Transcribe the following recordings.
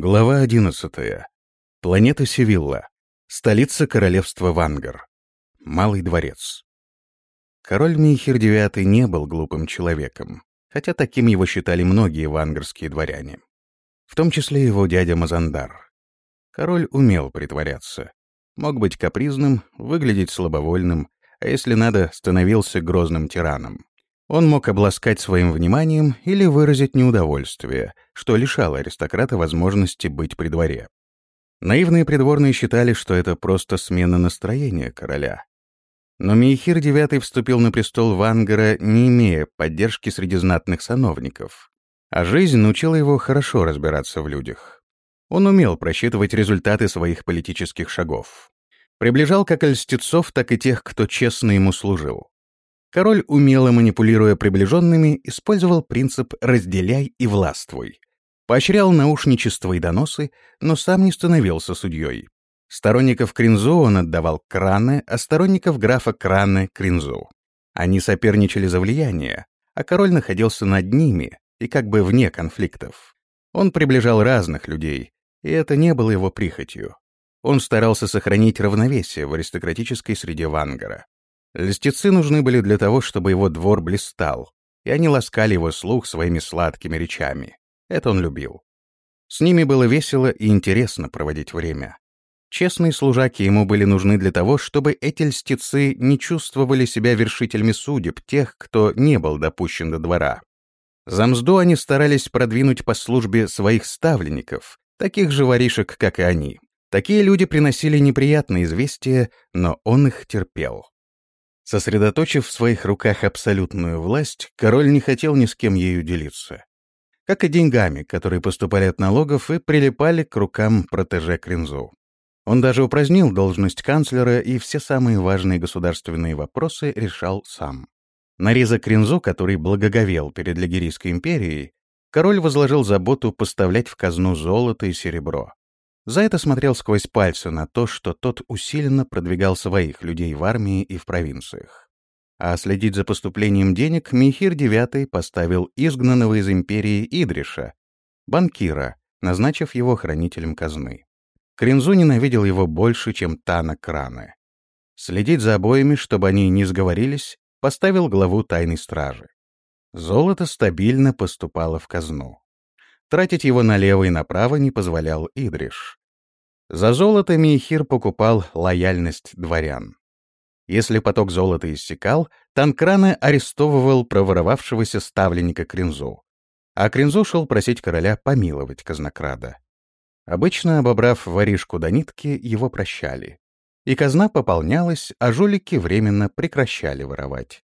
Глава 11. Планета Севилла. Столица королевства Вангар. Малый дворец. Король Михир IX не был глупым человеком, хотя таким его считали многие вангарские дворяне. В том числе его дядя Мазандар. Король умел притворяться. Мог быть капризным, выглядеть слабовольным, а если надо, становился грозным тираном. Он мог обласкать своим вниманием или выразить неудовольствие, что лишало аристократа возможности быть при дворе. Наивные придворные считали, что это просто смена настроения короля. Но Мейхир IX вступил на престол Вангара, не имея поддержки среди знатных сановников. А жизнь научила его хорошо разбираться в людях. Он умел просчитывать результаты своих политических шагов. Приближал как льстецов, так и тех, кто честно ему служил. Король, умело манипулируя приближенными, использовал принцип «разделяй и властвуй». Поощрял наушничество и доносы, но сам не становился судьей. Сторонников Кринзу он отдавал Краны, а сторонников графа Краны — Кринзу. Они соперничали за влияние, а король находился над ними и как бы вне конфликтов. Он приближал разных людей, и это не было его прихотью. Он старался сохранить равновесие в аристократической среде Вангара. Льстецы нужны были для того, чтобы его двор блистал, и они ласкали его слух своими сладкими речами. Это он любил. С ними было весело и интересно проводить время. Честные служаки ему были нужны для того, чтобы эти льстецы не чувствовали себя вершителями судеб тех, кто не был допущен до двора. За мзду они старались продвинуть по службе своих ставленников, таких же воришек, как и они. Такие люди приносили неприятные известия, но он их терпел. Сосредоточив в своих руках абсолютную власть, король не хотел ни с кем ею делиться. Как и деньгами, которые поступали от налогов и прилипали к рукам протеже Кринзу. Он даже упразднил должность канцлера и все самые важные государственные вопросы решал сам. На Риза Кринзу, который благоговел перед Лигерийской империей, король возложил заботу поставлять в казну золото и серебро. За это смотрел сквозь пальцы на то, что тот усиленно продвигал своих людей в армии и в провинциях. А следить за поступлением денег Михир IX поставил изгнанного из империи Идриша, банкира, назначив его хранителем казны. Кринзу ненавидел его больше, чем Тана Краны. Следить за обоими, чтобы они не сговорились, поставил главу тайной стражи. Золото стабильно поступало в казну. Тратить его налево и направо не позволял Идриш. За золото Мейхир покупал лояльность дворян. Если поток золота иссякал, Танкрана арестовывал проворовавшегося ставленника Кринзу. А Кринзу шел просить короля помиловать казнокрада. Обычно, обобрав воришку до нитки, его прощали. И казна пополнялась, а жулики временно прекращали воровать.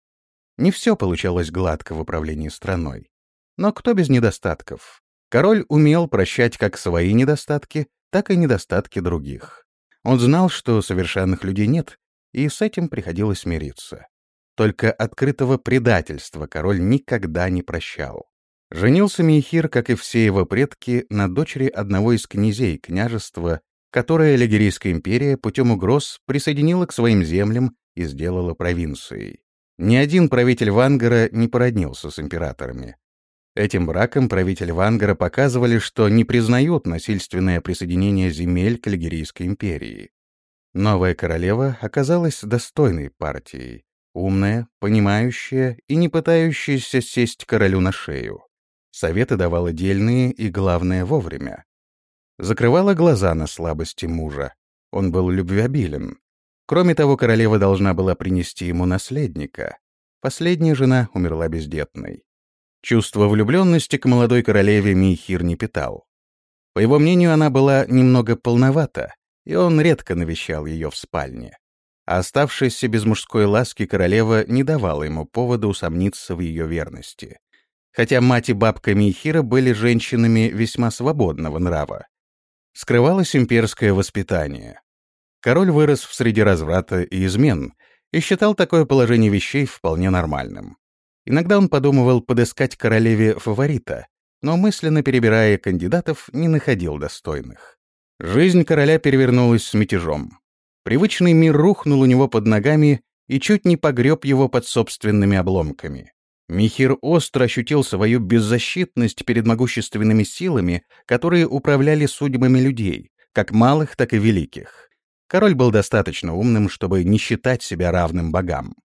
Не все получалось гладко в управлении страной. Но кто без недостатков? Король умел прощать как свои недостатки, так и недостатки других. Он знал, что совершенных людей нет, и с этим приходилось смириться. Только открытого предательства король никогда не прощал. Женился Мейхир, как и все его предки, на дочери одного из князей княжества, которое Лигерийская империя путем угроз присоединила к своим землям и сделала провинцией. Ни один правитель Вангара не породнился с императорами, Этим браком правитель Вангара показывали, что не признают насильственное присоединение земель к Лигерийской империи. Новая королева оказалась достойной партией, умная, понимающая и не пытающаяся сесть королю на шею. Советы давала дельные и, главное, вовремя. Закрывала глаза на слабости мужа. Он был любвеобилен. Кроме того, королева должна была принести ему наследника. Последняя жена умерла бездетной. Чувство влюбленности к молодой королеве Михир не питал. По его мнению, она была немного полновата, и он редко навещал ее в спальне. А оставшаяся без мужской ласки королева не давала ему повода усомниться в ее верности. Хотя мать и бабка Михира были женщинами весьма свободного нрава. Скрывалось имперское воспитание. Король вырос в среде разврата и измен и считал такое положение вещей вполне нормальным. Иногда он подумывал подыскать королеве фаворита, но мысленно перебирая кандидатов, не находил достойных. Жизнь короля перевернулась с мятежом. Привычный мир рухнул у него под ногами и чуть не погреб его под собственными обломками. Михир остро ощутил свою беззащитность перед могущественными силами, которые управляли судьбами людей, как малых, так и великих. Король был достаточно умным, чтобы не считать себя равным богам.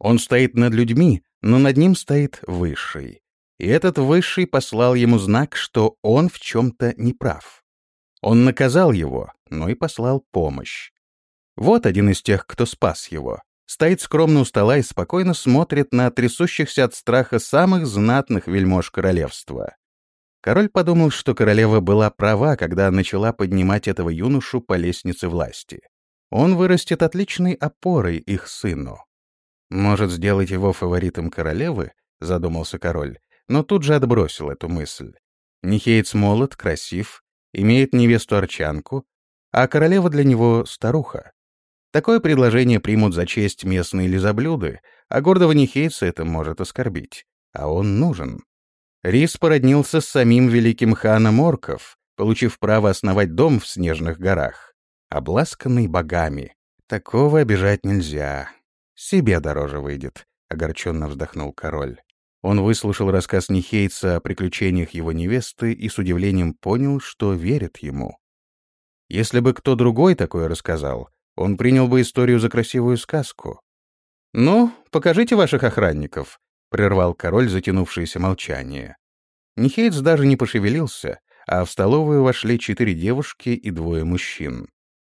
Он стоит над людьми, но над ним стоит Высший. И этот Высший послал ему знак, что он в чем-то неправ. Он наказал его, но и послал помощь. Вот один из тех, кто спас его стоит скромно у стола и спокойно смотрит на трясущихся от страха самых знатных вельмож королевства. Король подумал, что королева была права, когда начала поднимать этого юношу по лестнице власти. Он вырастет отличной опорой их сыну. «Может, сделать его фаворитом королевы?» — задумался король, но тут же отбросил эту мысль. Нихеец молод, красив, имеет невесту-арчанку, а королева для него — старуха. Такое предложение примут за честь местные лизоблюды, а гордого Нихейца это может оскорбить. А он нужен. Рис породнился с самим великим ханом орков, получив право основать дом в снежных горах. Обласканный богами. Такого обижать нельзя. Себе дороже выйдет, — огорченно вздохнул король. Он выслушал рассказ Нихейца о приключениях его невесты и с удивлением понял, что верит ему. Если бы кто другой такое рассказал, он принял бы историю за красивую сказку. «Ну, покажите ваших охранников», — прервал король затянувшееся молчание. Нихейтс даже не пошевелился, а в столовую вошли четыре девушки и двое мужчин.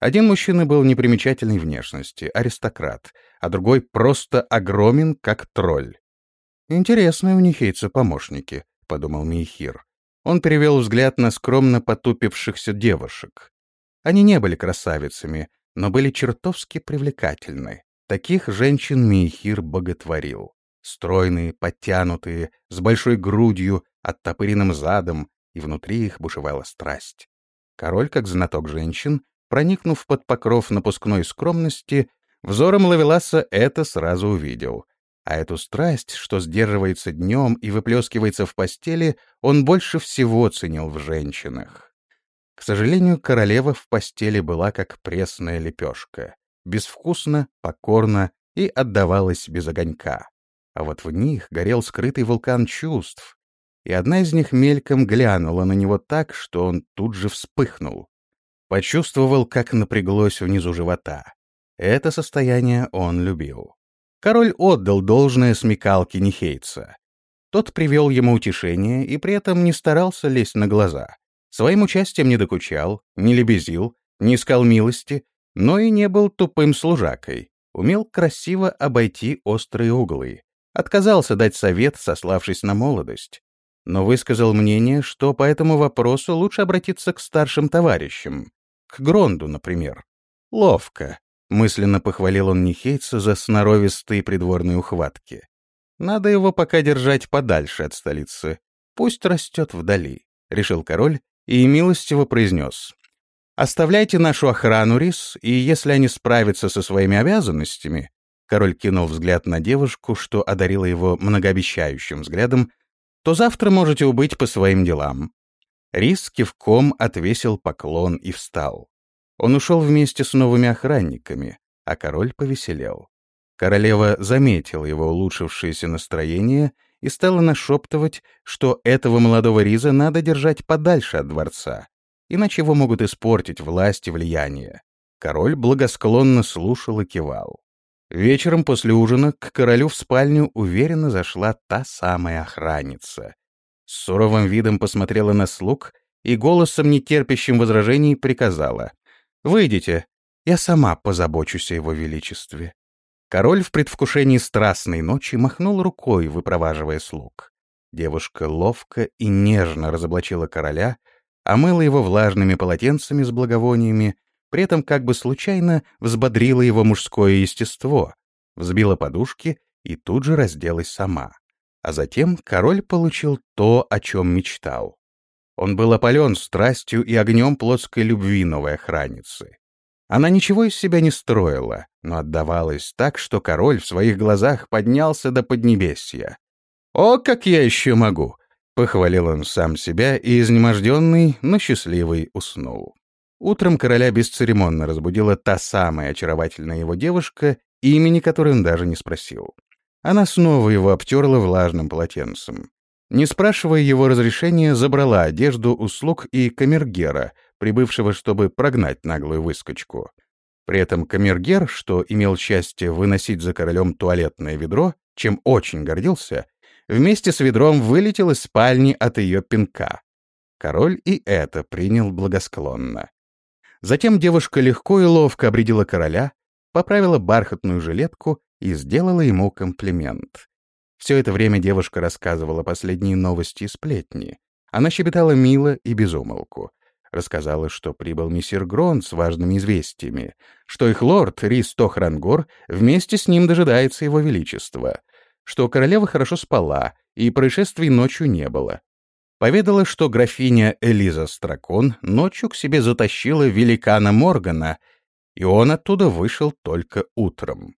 Один мужчина был непримечательной внешности, аристократ, а другой просто огромен, как тролль. «Интересные у Нихейца помощники», — подумал Михир. Он перевел взгляд на скромно потупившихся девушек. Они не были красавицами, но были чертовски привлекательны. Таких женщин Михир боготворил. Стройные, подтянутые, с большой грудью, оттопыренным задом, и внутри их бушевала страсть. Король, как знаток женщин, проникнув под покров напускной скромности, взором Лавеласа это сразу увидел. А эту страсть, что сдерживается днем и выплескивается в постели, он больше всего ценил в женщинах. К сожалению, королева в постели была как пресная лепешка, безвкусно, покорно и отдавалась без огонька. А вот в них горел скрытый вулкан чувств, и одна из них мельком глянула на него так, что он тут же вспыхнул. Почувствовал, как напряглось внизу живота. Это состояние он любил. Король отдал должное смекалке Нихейца. Тот привел ему утешение и при этом не старался лезть на глаза. Своим участием не докучал, не лебезил, не искал милости, но и не был тупым служакой. Умел красиво обойти острые углы. Отказался дать совет, сославшись на молодость. Но высказал мнение, что по этому вопросу лучше обратиться к старшим товарищам. К Гронду, например. Ловко. Мысленно похвалил он Нихейца за сноровистые придворные ухватки. Надо его пока держать подальше от столицы. Пусть растет вдали, — решил король и милостиво произнес. «Оставляйте нашу охрану, Рис, и если они справятся со своими обязанностями...» Король кинул взгляд на девушку, что одарила его многообещающим взглядом, то завтра можете убыть по своим делам. Рис кивком отвесил поклон и встал. Он ушел вместе с новыми охранниками, а король повеселел. Королева заметила его улучшившееся настроение и стала нашептывать, что этого молодого Риза надо держать подальше от дворца, иначе его могут испортить власть и влияние. Король благосклонно слушал и кивал. Вечером после ужина к королю в спальню уверенно зашла та самая охранница. С суровым видом посмотрела на слуг и голосом, нетерпящим возражений, приказала. «Выйдите, я сама позабочусь о его величестве». Король в предвкушении страстной ночи махнул рукой, выпроваживая слуг. Девушка ловко и нежно разоблачила короля, омыла его влажными полотенцами с благовониями, при этом как бы случайно взбодрила его мужское естество, взбила подушки и тут же разделась сама. А затем король получил то, о чем мечтал. Он был опален страстью и огнем плотской любви новой охранницы. Она ничего из себя не строила, но отдавалась так, что король в своих глазах поднялся до поднебесья. «О, как я еще могу!» — похвалил он сам себя и, изнеможденный, но счастливый, уснул. Утром короля бесцеремонно разбудила та самая очаровательная его девушка, имени которой он даже не спросил. Она снова его обтерла влажным полотенцем. Не спрашивая его разрешения, забрала одежду услуг и камергера, прибывшего, чтобы прогнать наглую выскочку. При этом камергер, что имел счастье выносить за королем туалетное ведро, чем очень гордился, вместе с ведром вылетел из спальни от ее пинка. Король и это принял благосклонно. Затем девушка легко и ловко обредила короля, поправила бархатную жилетку и сделала ему комплимент. Все это время девушка рассказывала последние новости и сплетни. Она щебетала мило и безумолку. Рассказала, что прибыл мессир Грон с важными известиями, что их лорд Рис Тохрангор вместе с ним дожидается его величества, что королева хорошо спала и происшествий ночью не было, поведала, что графиня Элиза Стракон ночью к себе затащила великана Моргана, и он оттуда вышел только утром.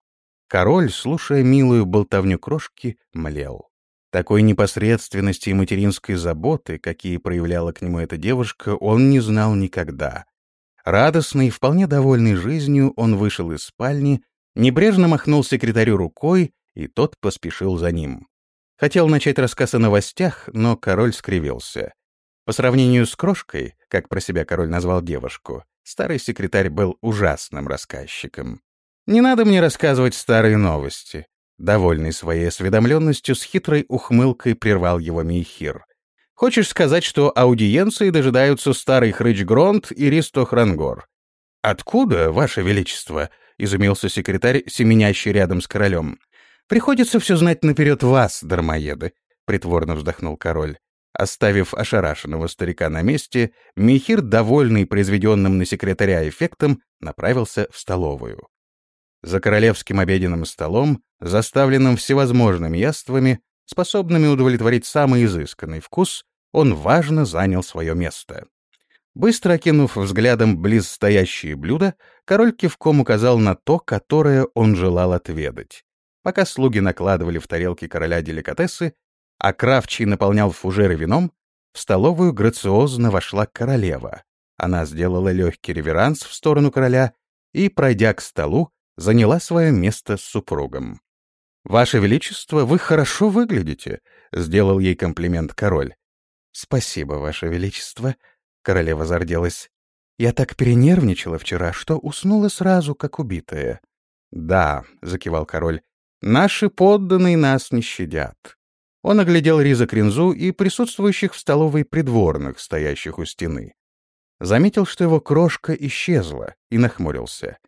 Король, слушая милую болтовню крошки, млел. Такой непосредственности и материнской заботы, какие проявляла к нему эта девушка, он не знал никогда. Радостный, вполне довольный жизнью, он вышел из спальни, небрежно махнул секретарю рукой, и тот поспешил за ним. Хотел начать рассказ о новостях, но король скривился. По сравнению с крошкой, как про себя король назвал девушку, старый секретарь был ужасным рассказчиком. «Не надо мне рассказывать старые новости», Довольный своей осведомленностью, с хитрой ухмылкой прервал его Мейхир. «Хочешь сказать, что аудиенции дожидаются старый хрыч Гронт и Ристо Хрангор?» «Откуда, Ваше Величество?» — изумился секретарь, семенящий рядом с королем. «Приходится все знать наперед вас, дармоеды», — притворно вздохнул король. Оставив ошарашенного старика на месте, Михир, довольный произведенным на секретаря эффектом, направился в столовую. За королевским обеденным столом, заставленным всевозможными яствами, способными удовлетворить самый изысканный вкус, он важно занял свое место. Быстро окинув взглядом близ стоящие блюда, король кивком указал на то, которое он желал отведать. Пока слуги накладывали в тарелки короля деликатесы, а Кравчий наполнял фужеры вином, в столовую грациозно вошла королева. Она сделала легкий реверанс в сторону короля и, пройдя к столу, заняла свое место с супругом. «Ваше Величество, вы хорошо выглядите», — сделал ей комплимент король. «Спасибо, Ваше Величество», — королева зарделась. «Я так перенервничала вчера, что уснула сразу, как убитая». «Да», — закивал король, Наши подданные нас не щадят. Он оглядел Риза Кринзу и присутствующих в столовой придворных, стоящих у стены. Заметил, что его крошка исчезла, и нахмурился.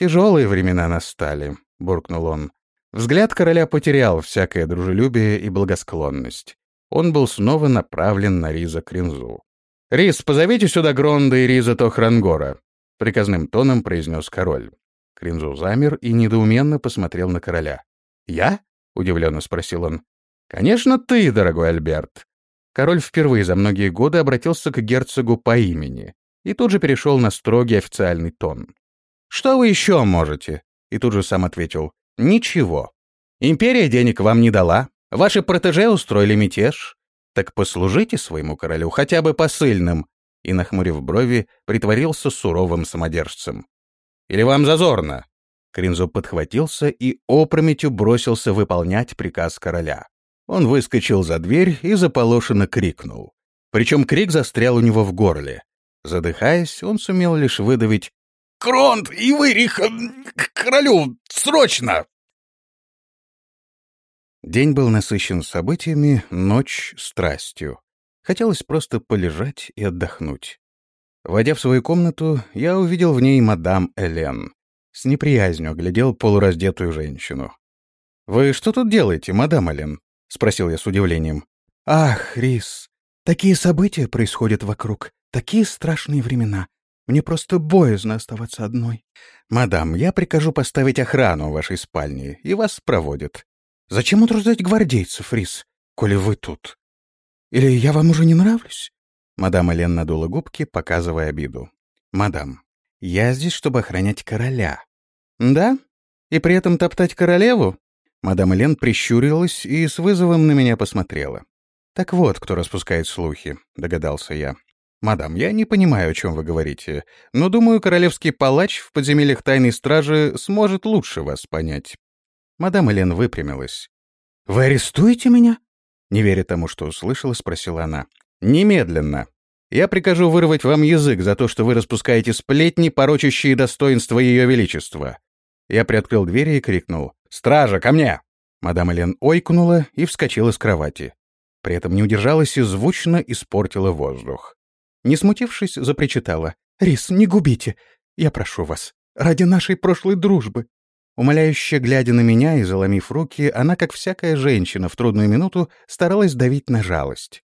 «Тяжелые времена настали», — буркнул он. Взгляд короля потерял всякое дружелюбие и благосклонность. Он был снова направлен на Риза Кринзу. «Риз, позовите сюда Гронда и Риза Тохрангора», — приказным тоном произнес король. Кринзу замер и недоуменно посмотрел на короля. «Я?» — удивленно спросил он. «Конечно, ты, дорогой Альберт». Король впервые за многие годы обратился к герцогу по имени и тут же перешел на строгий официальный тон. «Что вы еще можете?» И тут же сам ответил. «Ничего. Империя денег вам не дала. Ваши протеже устроили мятеж. Так послужите своему королю хотя бы посыльным». И, нахмурив брови, притворился суровым самодержцем. «Или вам зазорно?» Кринзо подхватился и опрометью бросился выполнять приказ короля. Он выскочил за дверь и заполошенно крикнул. Причем крик застрял у него в горле. Задыхаясь, он сумел лишь выдавить «Кронт и Вырих к королю! Срочно!» День был насыщен событиями, ночь — страстью. Хотелось просто полежать и отдохнуть. Войдя в свою комнату, я увидел в ней мадам Элен. С неприязнью глядел полураздетую женщину. «Вы что тут делаете, мадам Элен?» — спросил я с удивлением. «Ах, Рис, такие события происходят вокруг, такие страшные времена. Мне просто боязно оставаться одной. Мадам, я прикажу поставить охрану в вашей спальне, и вас проводят. Зачем утруждать гвардейцев, Рис, коли вы тут? Или я вам уже не нравлюсь?» Мадам Элен надула губки, показывая обиду. «Мадам, я здесь, чтобы охранять короля». «Да? И при этом топтать королеву?» Мадам Элен прищурилась и с вызовом на меня посмотрела. «Так вот, кто распускает слухи», — догадался я. «Мадам, я не понимаю, о чем вы говорите, но думаю, королевский палач в подземельях тайной стражи сможет лучше вас понять». Мадам Элен выпрямилась. «Вы арестуете меня?» Не веря тому, что услышала, спросила она. «Немедленно. Я прикажу вырвать вам язык за то, что вы распускаете сплетни, порочащие достоинство Ее Величества». Я приоткрыл двери и крикнул. «Стража, ко мне!» Мадам Элен ойкнула и вскочила с кровати. При этом не удержалась и звучно испортила воздух. Не смутившись, запричитала. «Рис, не губите! Я прошу вас, ради нашей прошлой дружбы!» Умоляюще глядя на меня и заломив руки, она, как всякая женщина в трудную минуту, старалась давить на жалость.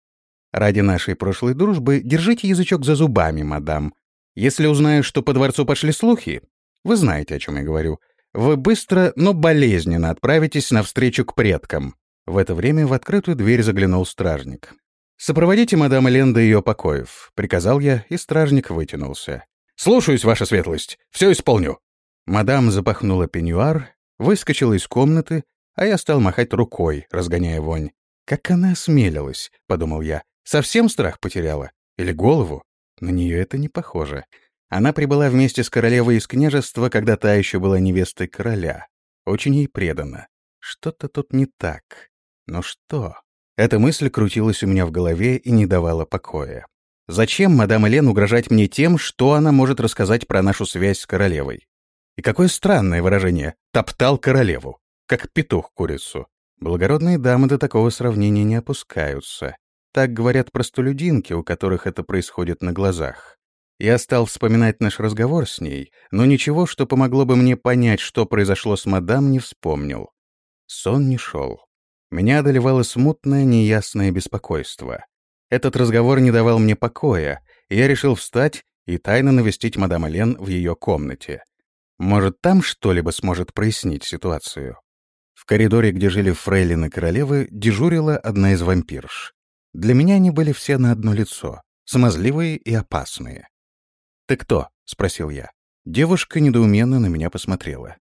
«Ради нашей прошлой дружбы держите язычок за зубами, мадам. Если узнаю, что по дворцу пошли слухи, вы знаете, о чем я говорю, вы быстро, но болезненно отправитесь навстречу к предкам». В это время в открытую дверь заглянул стражник. «Сопроводите мадам Элен до ее покоев», — приказал я, и стражник вытянулся. «Слушаюсь, ваша светлость. Все исполню». Мадам запахнула пеньюар, выскочила из комнаты, а я стал махать рукой, разгоняя вонь. «Как она осмелилась», — подумал я. «Совсем страх потеряла? Или голову? На нее это не похоже. Она прибыла вместе с королевой из княжества, когда та еще была невестой короля. Очень ей предана. Что-то тут не так. Но что? Эта мысль крутилась у меня в голове и не давала покоя. Зачем мадам Элен угрожать мне тем, что она может рассказать про нашу связь с королевой? И какое странное выражение «топтал королеву», как петух курицу. Благородные дамы до такого сравнения не опускаются. Так говорят простолюдинки, у которых это происходит на глазах. Я стал вспоминать наш разговор с ней, но ничего, что помогло бы мне понять, что произошло с мадам, не вспомнил. Сон не шел. Меня одолевало смутное, неясное беспокойство. Этот разговор не давал мне покоя, и я решил встать и тайно навестить мадам Элен в ее комнате. Может, там что-либо сможет прояснить ситуацию. В коридоре, где жили фрейлины королевы, дежурила одна из вампирш. Для меня они были все на одно лицо, смазливые и опасные. «Ты кто?» — спросил я. Девушка недоуменно на меня посмотрела.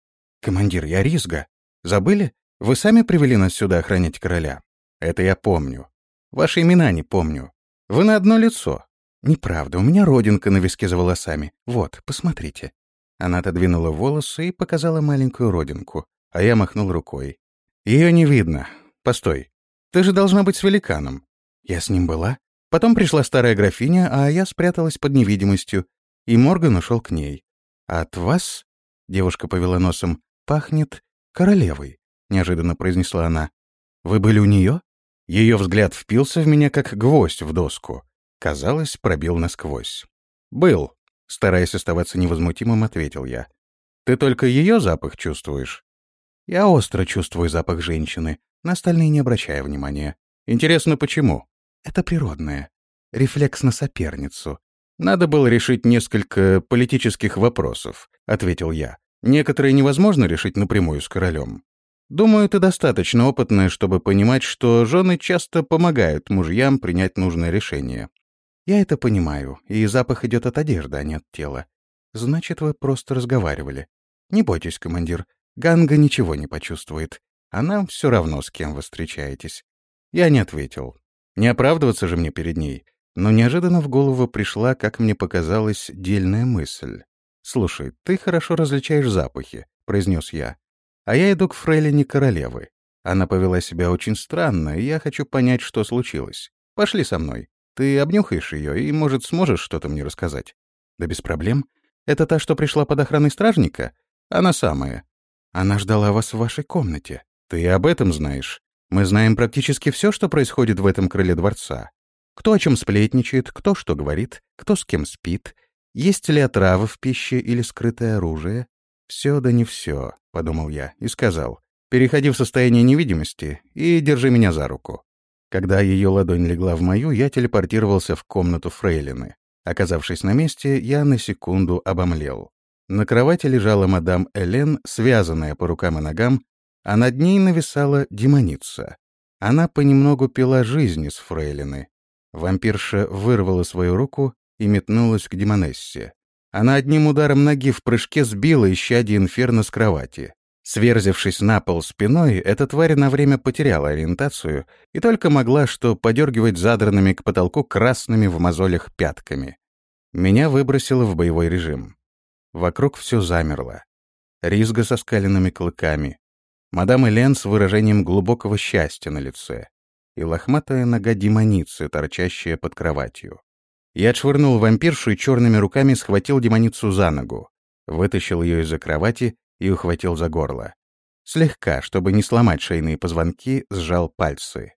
«Командир, я Ризга. Забыли? Вы сами привели нас сюда охранять короля?» «Это я помню. Ваши имена не помню. Вы на одно лицо. Неправда, у меня родинка на виске за волосами. Вот, посмотрите». Она отодвинула волосы и показала маленькую родинку, а я махнул рукой. «Ее не видно. Постой. Ты же должна быть с великаном». Я с ним была. Потом пришла старая графиня, а я спряталась под невидимостью и Морган ушел к ней. А «От вас?» — девушка повела носом. «Пахнет королевой», — неожиданно произнесла она. «Вы были у нее?» Ее взгляд впился в меня, как гвоздь в доску. Казалось, пробил насквозь. «Был», — стараясь оставаться невозмутимым, ответил я. «Ты только ее запах чувствуешь?» «Я остро чувствую запах женщины, на остальные не обращая внимания. Интересно, почему?» «Это природное. Рефлекс на соперницу. «Надо было решить несколько политических вопросов», — ответил я. «Некоторые невозможно решить напрямую с королем. Думаю, ты достаточно опытная, чтобы понимать, что жены часто помогают мужьям принять нужное решение. Я это понимаю, и запах идет от одежды, а не от тела. Значит, вы просто разговаривали. Не бойтесь, командир, Ганга ничего не почувствует. А нам все равно, с кем вы встречаетесь. Я не ответил. Не оправдываться же мне перед ней. Но неожиданно в голову пришла, как мне показалось, дельная мысль. «Слушай, ты хорошо различаешь запахи», — произнес я. «А я иду к фрейлине королевы. Она повела себя очень странно, и я хочу понять, что случилось. Пошли со мной. Ты обнюхаешь ее и, может, сможешь что-то мне рассказать?» «Да без проблем. Это та, что пришла под охраной стражника?» «Она самая. Она ждала вас в вашей комнате. Ты об этом знаешь. Мы знаем практически все, что происходит в этом крыле дворца. Кто о чем сплетничает, кто что говорит, кто с кем спит, есть ли отравы в пище или скрытое оружие. Все да не все, подумал я и сказал. Переходи в состояние невидимости и держи меня за руку. Когда ее ладонь легла в мою, я телепортировался в комнату Фрейлины. Оказавшись на месте, я на секунду обомлел. На кровати лежала мадам Элен, связанная по рукам и ногам, а над ней нависала демоница. Она понемногу пила жизнь из фрейлины, Вампирша вырвала свою руку и метнулась к Демонессе. Она одним ударом ноги в прыжке сбила исчадие инферно с кровати. Сверзившись на пол спиной, эта тварь на время потеряла ориентацию и только могла что подергивать задранными к потолку красными в мозолях пятками. Меня выбросило в боевой режим. Вокруг все замерло. Ризга со скаленными клыками. мадам Элен с выражением глубокого счастья на лице и лохматая нога демоницы, торчащая под кроватью. Я отшвырнул вампиршу и черными руками схватил демоницу за ногу, вытащил ее из-за кровати и ухватил за горло. Слегка, чтобы не сломать шейные позвонки, сжал пальцы.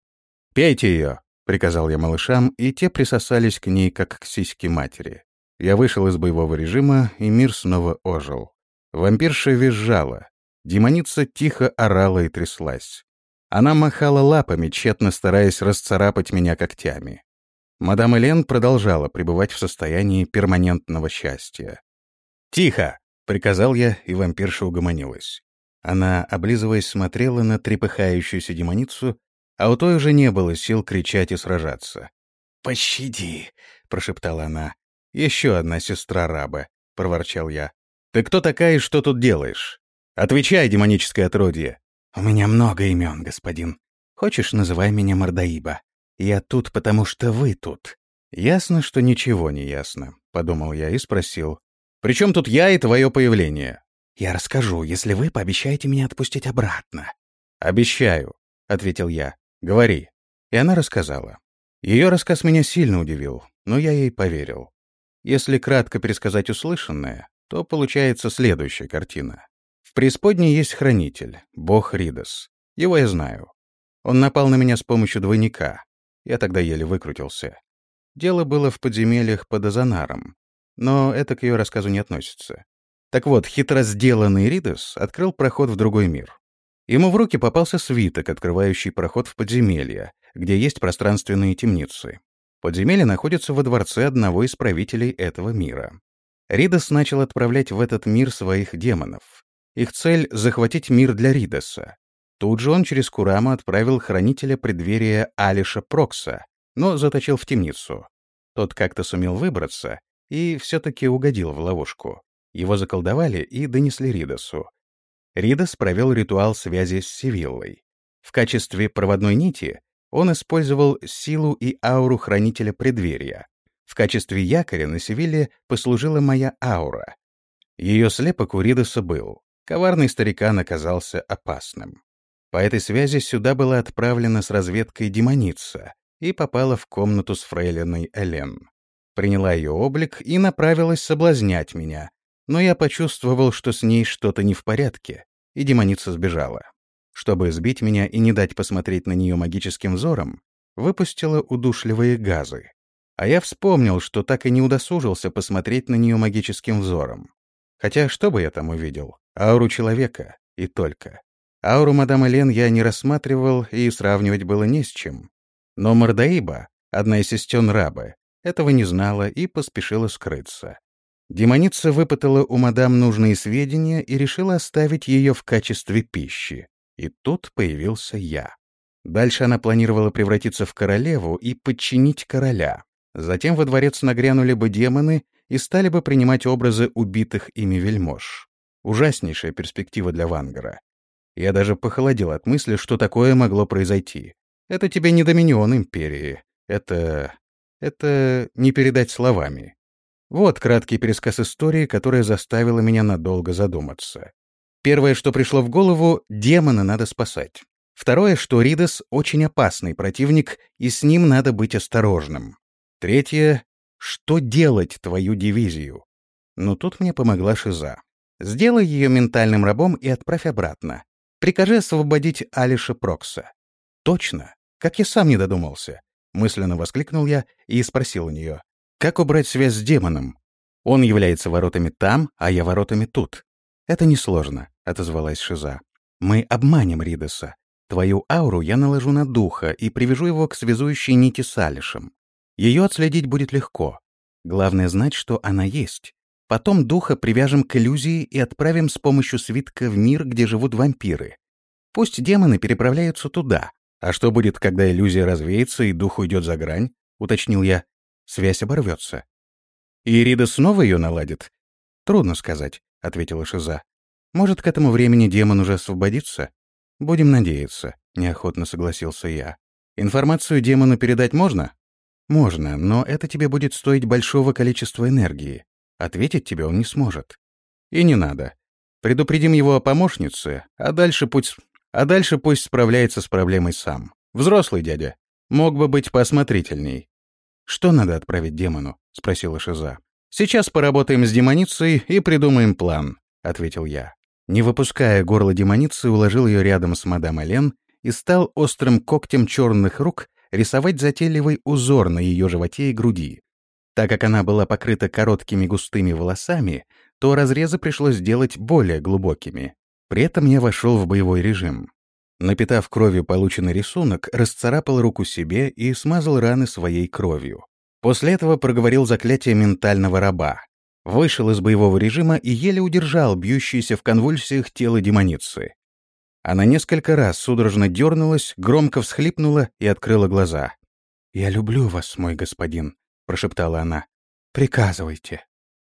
«Пейте ее!» — приказал я малышам, и те присосались к ней, как к сиське матери. Я вышел из боевого режима, и мир снова ожил. Вампирша визжала. Демоница тихо орала и тряслась. Она махала лапами, тщетно стараясь расцарапать меня когтями. Мадам Элен продолжала пребывать в состоянии перманентного счастья. «Тихо!» — приказал я, и вампирша угомонилась. Она, облизываясь, смотрела на трепыхающуюся демоницу, а у той уже не было сил кричать и сражаться. «Пощади!» — прошептала она. «Еще одна сестра раба», — проворчал я. «Ты кто такая и что тут делаешь? Отвечай, демоническое отродье!» «У меня много имен, господин. Хочешь, называй меня Мордаиба. Я тут, потому что вы тут». «Ясно, что ничего не ясно», — подумал я и спросил. «При чем тут я и твое появление?» «Я расскажу, если вы пообещаете меня отпустить обратно». «Обещаю», — ответил я. «Говори». И она рассказала. Ее рассказ меня сильно удивил, но я ей поверил. Если кратко пересказать услышанное, то получается следующая картина. В преисподней есть хранитель, бог Ридос. Его я знаю. Он напал на меня с помощью двойника. Я тогда еле выкрутился. Дело было в подземельях под Азанаром, но это к ее рассказу не относится. Так вот, хитро сделанный Ридос открыл проход в другой мир. Ему в руки попался свиток, открывающий проход в подземелье, где есть пространственные темницы. Подземелье находится во дворце одного из правителей этого мира. Ридос начал отправлять в этот мир своих демонов. Их цель — захватить мир для Ридоса. Тут же он через Кураму отправил хранителя преддверия Алиша Прокса, но заточил в темницу. Тот как-то сумел выбраться и все-таки угодил в ловушку. Его заколдовали и донесли Ридосу. Ридос провел ритуал связи с Севиллой. В качестве проводной нити он использовал силу и ауру хранителя преддверия. В качестве якоря на Севиле послужила моя аура. Ее слепок у Ридоса был. Коварный старикан оказался опасным. По этой связи сюда была отправлена с разведкой демоница и попала в комнату с фрейлиной Элен. Приняла ее облик и направилась соблазнять меня, но я почувствовал, что с ней что-то не в порядке, и демоница сбежала чтобы сбить меня и не дать посмотреть на нее магическим взором, выпустила удушливые газы. А я вспомнил, что так и не удосужился посмотреть на нее магическим взором. Хотя что бы я там увидел? Ауру человека. И только. Ауру мадам Элен я не рассматривал, и сравнивать было не с чем. Но Мардаиба, одна из сестен рабы, этого не знала и поспешила скрыться. Демоница выпытала у мадам нужные сведения и решила оставить ее в качестве пищи. И тут появился я. Дальше она планировала превратиться в королеву и подчинить короля. Затем во дворец нагрянули бы демоны и стали бы принимать образы убитых ими вельмож. Ужаснейшая перспектива для Вангара. Я даже похолодел от мысли, что такое могло произойти. Это тебе не доминион империи. Это... это не передать словами. Вот краткий пересказ истории, которая заставила меня надолго задуматься. Первое, что пришло в голову — демона надо спасать. Второе, что Ридос — очень опасный противник, и с ним надо быть осторожным. Третье — что делать твою дивизию? Но тут мне помогла Шиза. Сделай ее ментальным рабом и отправь обратно. Прикажи освободить Алиша Прокса. Точно, как я сам не додумался. Мысленно воскликнул я и спросил у нее. Как убрать связь с демоном? Он является воротами там, а я воротами тут. Это несложно отозвалась Шиза. «Мы обманем Ридоса. Твою ауру я наложу на духа и привяжу его к связующей нити с Алишем. Ее отследить будет легко. Главное знать, что она есть. Потом духа привяжем к иллюзии и отправим с помощью свитка в мир, где живут вампиры. Пусть демоны переправляются туда. А что будет, когда иллюзия развеется и дух уйдет за грань? Уточнил я. Связь оборвется. И Рида снова ее наладит? Трудно сказать, ответила Шиза. Может, к этому времени демон уже освободится? Будем надеяться, неохотно согласился я. Информацию демону передать можно? Можно, но это тебе будет стоить большого количества энергии. Ответить тебе он не сможет. И не надо. Предупредим его о помощнице, а дальше путь... А дальше пусть справляется с проблемой сам. Взрослый дядя. Мог бы быть посмотрительней. «Что надо отправить демону?» — спросила Шиза. «Сейчас поработаем с демоницей и придумаем план», — ответил я. Не выпуская горло демоницы, уложил ее рядом с мадам Элен и стал острым когтем черных рук рисовать затейливый узор на ее животе и груди. Так как она была покрыта короткими густыми волосами, то разрезы пришлось делать более глубокими. При этом я вошел в боевой режим. Напитав кровью полученный рисунок, расцарапал руку себе и смазал раны своей кровью. После этого проговорил заклятие ментального раба. Вышел из боевого режима и еле удержал бьющееся в конвульсиях тело демоницы. Она несколько раз судорожно дернулась, громко всхлипнула и открыла глаза. «Я люблю вас, мой господин», — прошептала она. «Приказывайте».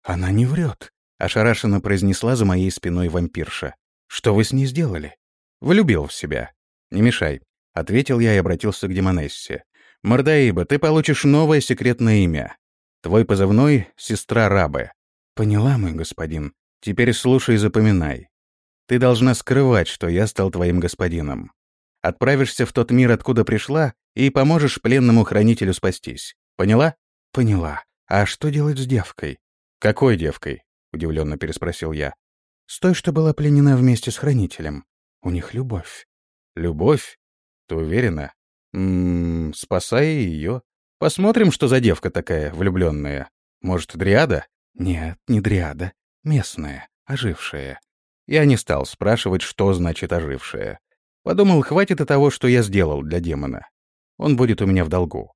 «Она не врет», — ошарашенно произнесла за моей спиной вампирша. «Что вы с ней сделали?» Влюбил в себя. Не мешай. Ответил я и обратился к Демонессе. «Мордаиба, ты получишь новое секретное имя. Твой позывной — сестра Рабы». «Поняла, мой господин. Теперь слушай и запоминай. Ты должна скрывать, что я стал твоим господином. Отправишься в тот мир, откуда пришла, и поможешь пленному хранителю спастись. Поняла?» «Поняла. А что делать с девкой?» «Какой девкой?» — удивленно переспросил я. «С той, что была пленена вместе с хранителем. У них любовь. Любовь? Ты уверена? Ммм, спасай ее. Посмотрим, что за девка такая влюбленная. Может, дриада? Нет, не дриада. Местная, ожившая. Я не стал спрашивать, что значит ожившая. Подумал, хватит и того, что я сделал для демона. Он будет у меня в долгу.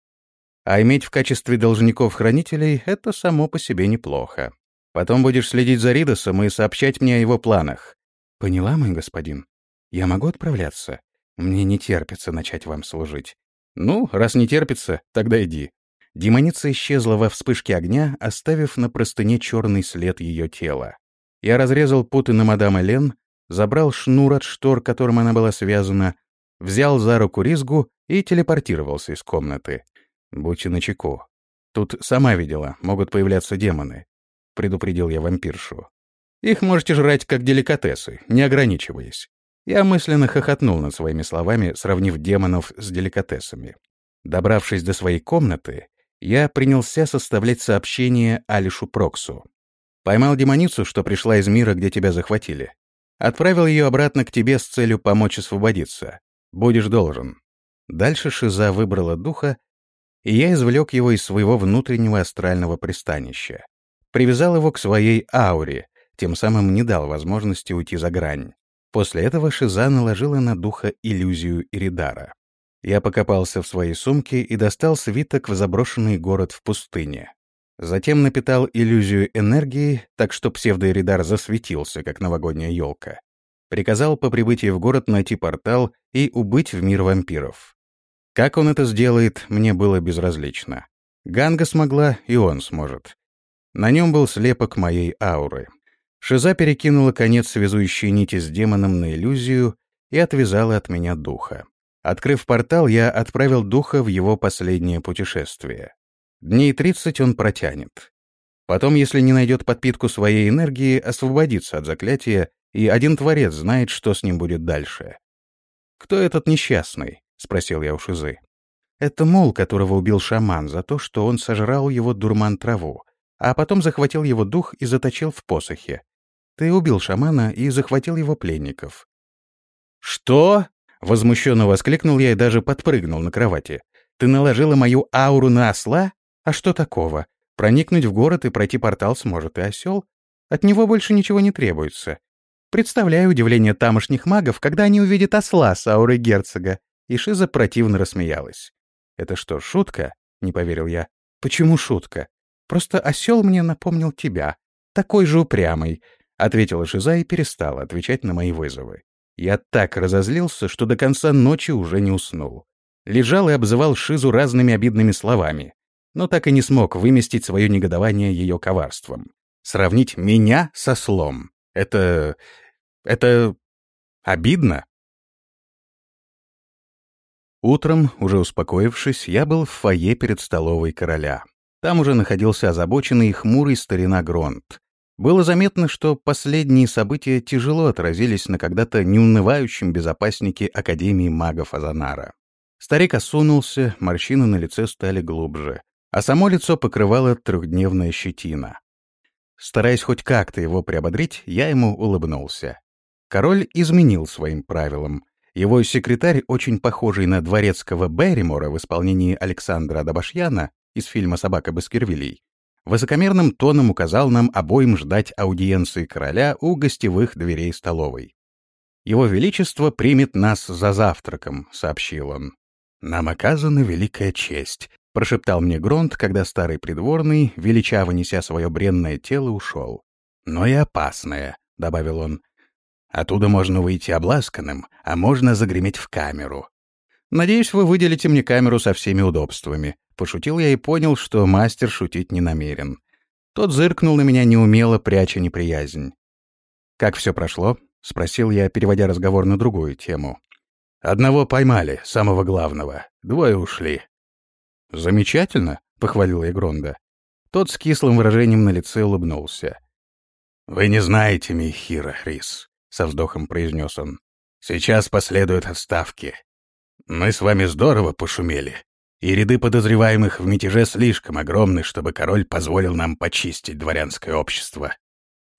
А иметь в качестве должников хранителей — это само по себе неплохо. Потом будешь следить за Ридосом и сообщать мне о его планах. Поняла, мой господин? Я могу отправляться? Мне не терпится начать вам служить. Ну, раз не терпится, тогда иди. Демоница исчезла во вспышке огня, оставив на простыне черный след ее тела. Я разрезал путы на мадам Элен, забрал шнур от штор, которым она была связана, взял за руку Ризгу и телепортировался из комнаты. Будьте начеку. Тут сама видела, могут появляться демоны. Предупредил я вампиршу. Их можете жрать как деликатесы, не ограничиваясь. Я мысленно хохотнул над своими словами, сравнив демонов с деликатесами. Добравшись до своей комнаты, я принялся составлять сообщение Алишу Проксу. Поймал демоницу, что пришла из мира, где тебя захватили. Отправил ее обратно к тебе с целью помочь освободиться. Будешь должен. Дальше Шиза выбрала духа, и я извлек его из своего внутреннего астрального пристанища. Привязал его к своей ауре, тем самым не дал возможности уйти за грань. После этого Шиза наложила на духа иллюзию Иридара. Я покопался в своей сумке и достал свиток в заброшенный город в пустыне. Затем напитал иллюзию энергии, так что псевдоиридар засветился, как новогодняя елка. Приказал по прибытии в город найти портал и убыть в мир вампиров. Как он это сделает, мне было безразлично. Ганга смогла, и он сможет. На нем был слепок моей ауры. Шиза перекинула конец связующей нити с демоном на иллюзию и отвязала от меня духа. Открыв портал, я отправил духа в его последнее путешествие. Дней 30 он протянет. Потом, если не найдет подпитку своей энергии, освободится от заклятия, и один Творец знает, что с ним будет дальше. «Кто этот несчастный?» — спросил я у Шизы. «Это мол, которого убил шаман за то, что он сожрал его дурман-траву, а потом захватил его дух и заточил в посохе. Ты убил шамана и захватил его пленников». «Что?» — возмущенно воскликнул я и даже подпрыгнул на кровати. «Ты наложила мою ауру на осла? А что такого? Проникнуть в город и пройти портал сможет и осел. От него больше ничего не требуется. Представляю удивление тамошних магов, когда они увидят осла с аурой герцога. И Шиза противно рассмеялась. «Это что, шутка?» — не поверил я. «Почему шутка? Просто осел мне напомнил тебя. Такой же упрямый», — ответила Шиза и перестала отвечать на мои вызовы. Я так разозлился, что до конца ночи уже не уснул. Лежал и обзывал Шизу разными обидными словами, но так и не смог выместить свое негодование ее коварством. Сравнить меня со слом — это... это... обидно. Утром, уже успокоившись, я был в фойе перед столовой короля. Там уже находился озабоченный и хмурый старина Гронт. Было заметно, что последние события тяжело отразились на когда-то неунывающем безопаснике Академии магов Азанара. Старик осунулся, морщины на лице стали глубже, а само лицо покрывало трехдневная щетина. Стараясь хоть как-то его приободрить, я ему улыбнулся. Король изменил своим правилам. Его секретарь, очень похожий на дворецкого Берримора в исполнении Александра Дабашьяна из фильма «Собака Баскервилей», высокомерным тоном указал нам обоим ждать аудиенции короля у гостевых дверей столовой. «Его Величество примет нас за завтраком», — сообщил он. «Нам оказана великая честь», — прошептал мне Гронт, когда старый придворный, величаво неся свое бренное тело, ушел. «Но и опасное», — добавил он. «Оттуда можно выйти обласканным, а можно загреметь в камеру. Надеюсь, вы выделите мне камеру со всеми удобствами. Пошутил я и понял, что мастер шутить не намерен. Тот зыркнул на меня неумело, пряча неприязнь. «Как все прошло?» — спросил я, переводя разговор на другую тему. «Одного поймали, самого главного. Двое ушли». «Замечательно», — похвалил я Гронда. Тот с кислым выражением на лице улыбнулся. «Вы не знаете Михира, Рис», — со вздохом произнес он. «Сейчас последуют отставки. Мы с вами здорово пошумели, и ряды подозреваемых в мятеже слишком огромны, чтобы король позволил нам почистить дворянское общество.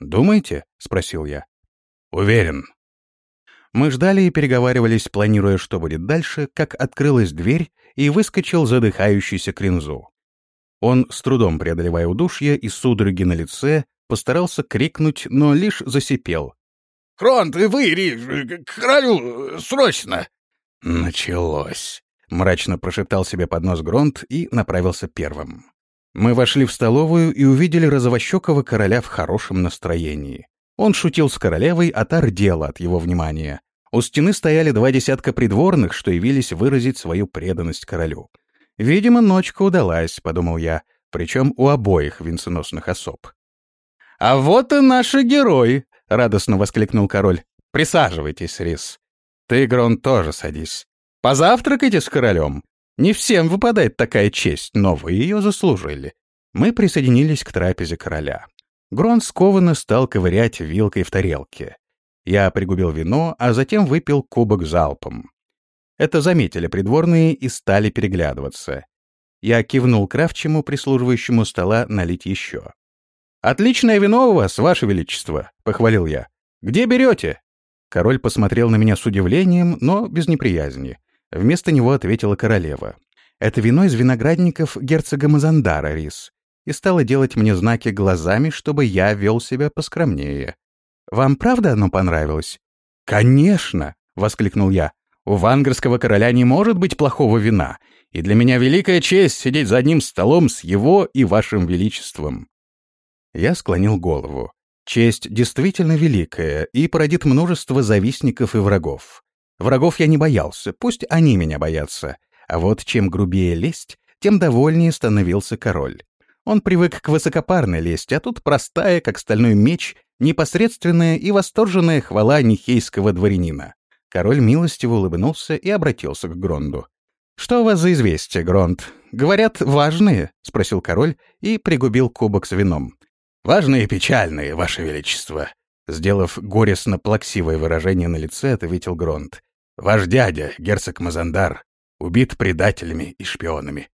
«Думаете?» — спросил я. «Уверен». Мы ждали и переговаривались, планируя, что будет дальше, как открылась дверь, и выскочил задыхающийся Кринзу. Он, с трудом преодолевая удушье и судороги на лице, постарался крикнуть, но лишь засипел. «Кронт, вы, Ри, к королю, срочно!» Началось. — мрачно прошептал себе под нос Гронт и направился первым. Мы вошли в столовую и увидели розовощекого короля в хорошем настроении. Он шутил с королевой, а та рдела от его внимания. У стены стояли два десятка придворных, что явились выразить свою преданность королю. «Видимо, ночка удалась», — подумал я, причем у обоих венценосных особ. «А вот и наши герои!» — радостно воскликнул король. «Присаживайтесь, Рис. Ты, Грон, тоже садись. Позавтракайте с королем. Не всем выпадает такая честь, но вы ее заслужили. Мы присоединились к трапезе короля. Грон скованно стал ковырять вилкой в тарелке. Я пригубил вино, а затем выпил кубок залпом. Это заметили придворные и стали переглядываться. Я кивнул кравчему, прислуживающему стола, налить еще. «Отличное вино у вас, ваше величество», — похвалил я. «Где берете?» Король посмотрел на меня с удивлением, но без неприязни. Вместо него ответила королева. «Это вино из виноградников герцога Мазандара, Рис, и стала делать мне знаки глазами, чтобы я вел себя поскромнее. Вам правда оно понравилось?» «Конечно!» — воскликнул я. «У вангарского короля не может быть плохого вина, и для меня великая честь сидеть за одним столом с его и вашим величеством». Я склонил голову. Честь действительно великая и породит множество завистников и врагов. Врагов я не боялся, пусть они меня боятся. А вот чем грубее лесть, тем довольнее становился король. Он привык к высокопарной лести, а тут простая, как стальной меч, непосредственная и восторженная хвала нихейского дворянина. Король милостиво улыбнулся и обратился к Гронду. «Что у вас за известия, Гронд? Говорят, важные?» — спросил король и пригубил кубок с вином. «Важные и печальные, ваше величество», — сделав горестно-плаксивое выражение на лице, ответил Гронд. Ваш дядя, герцог Мазандар, убит предателями и шпионами.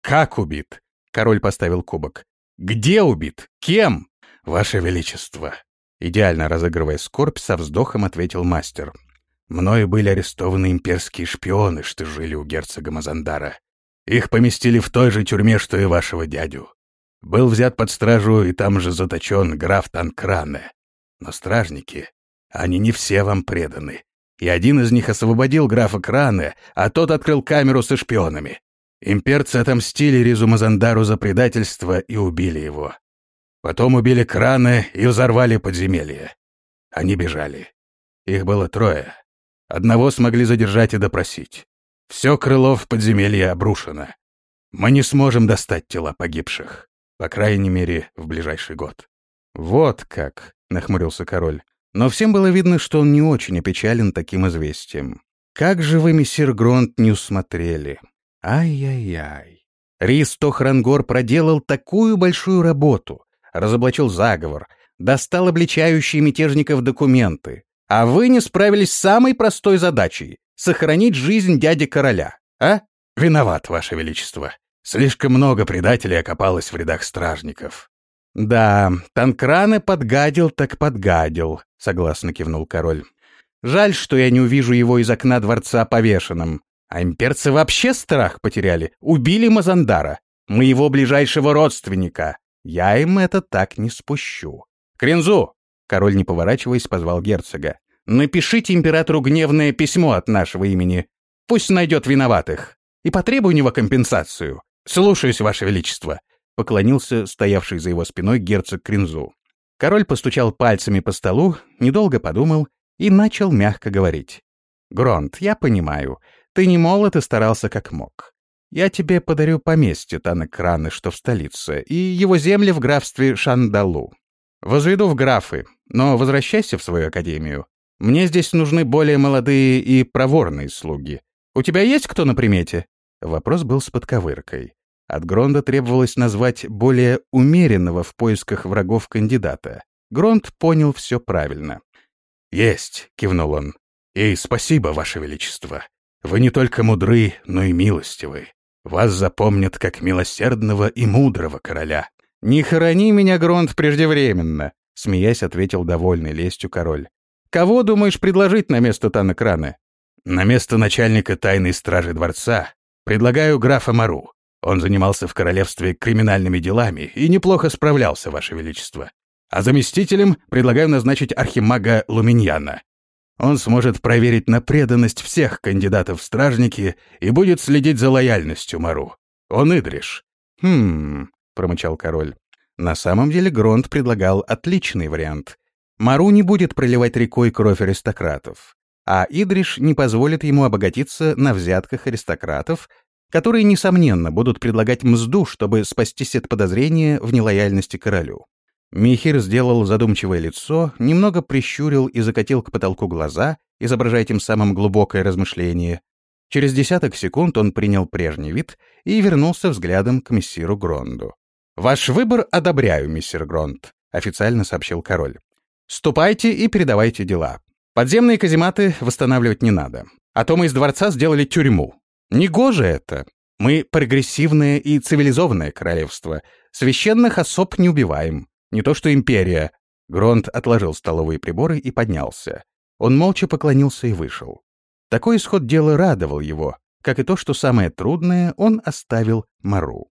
Как убит? Король поставил кубок. Где убит? Кем? Ваше Величество. Идеально разыгрывая скорбь, со вздохом ответил мастер. Мною были арестованы имперские шпионы, что жили у герцога Мазандара. Их поместили в той же тюрьме, что и вашего дядю. Был взят под стражу и там же заточен граф Танкране. Но стражники, они не все вам преданы и один из них освободил графа Краны, а тот открыл камеру со шпионами. Имперцы отомстили Ризу Мазандару за предательство и убили его. Потом убили Краны и взорвали подземелье. Они бежали. Их было трое. Одного смогли задержать и допросить. Все крыло в подземелье обрушено. Мы не сможем достать тела погибших. По крайней мере, в ближайший год. «Вот как», — нахмурился король. Но всем было видно, что он не очень опечален таким известием. Как же вы, мессир Гронт, не усмотрели? Ай-яй-яй. Рис Тохрангор проделал такую большую работу, разоблачил заговор, достал обличающие мятежников документы, а вы не справились с самой простой задачей — сохранить жизнь дяди короля, а? Виноват, Ваше Величество. Слишком много предателей окопалось в рядах стражников. Да, Танкраны подгадил так подгадил, согласно кивнул король. Жаль, что я не увижу его из окна дворца повешенным. А имперцы вообще страх потеряли, убили Мазандара, моего ближайшего родственника. Я им это так не спущу. Кринзу, король, не поворачиваясь, позвал герцога. Напишите императору гневное письмо от нашего имени. Пусть найдет виноватых. И потребуй у него компенсацию. Слушаюсь, ваше величество, поклонился стоявший за его спиной герцог Кринзу. Король постучал пальцами по столу, недолго подумал и начал мягко говорить. «Гронт, я понимаю, ты не молод и старался как мог. Я тебе подарю поместье Танакраны, что в столице, и его земли в графстве Шандалу. Возведу в графы, но возвращайся в свою академию. Мне здесь нужны более молодые и проворные слуги. У тебя есть кто на примете?» Вопрос был с подковыркой. От Гронда требовалось назвать более умеренного в поисках врагов кандидата. Гронд понял все правильно. «Есть», — кивнул он. «И спасибо, Ваше Величество. Вы не только мудры, но и милостивы. Вас запомнят как милосердного и мудрого короля». «Не хорони меня, Гронд, преждевременно», — смеясь ответил довольный лестью король. «Кого думаешь предложить на место Танакраны?» «На место начальника тайной стражи дворца предлагаю графа Мару. Он занимался в королевстве криминальными делами и неплохо справлялся, Ваше Величество. А заместителем предлагаю назначить архимага Луминьяна. Он сможет проверить на преданность всех кандидатов в стражники и будет следить за лояльностью Мару. Он Идриш. «Хм...» — промычал король. На самом деле Гронт предлагал отличный вариант. Мару не будет проливать рекой кровь аристократов, а Идриш не позволит ему обогатиться на взятках аристократов, которые, несомненно, будут предлагать мзду, чтобы спастись от подозрения в нелояльности королю. Михир сделал задумчивое лицо, немного прищурил и закатил к потолку глаза, изображая тем самым глубокое размышление. Через десяток секунд он принял прежний вид и вернулся взглядом к мессиру Гронду. «Ваш выбор одобряю, миссир Гронд», — официально сообщил король. «Ступайте и передавайте дела. Подземные казематы восстанавливать не надо. А то мы из дворца сделали тюрьму. Негоже это. Мы прогрессивное и цивилизованное королевство. Священных особ не убиваем. Не то что империя. Гронт отложил столовые приборы и поднялся. Он молча поклонился и вышел. Такой исход дела радовал его, как и то, что самое трудное он оставил Мару.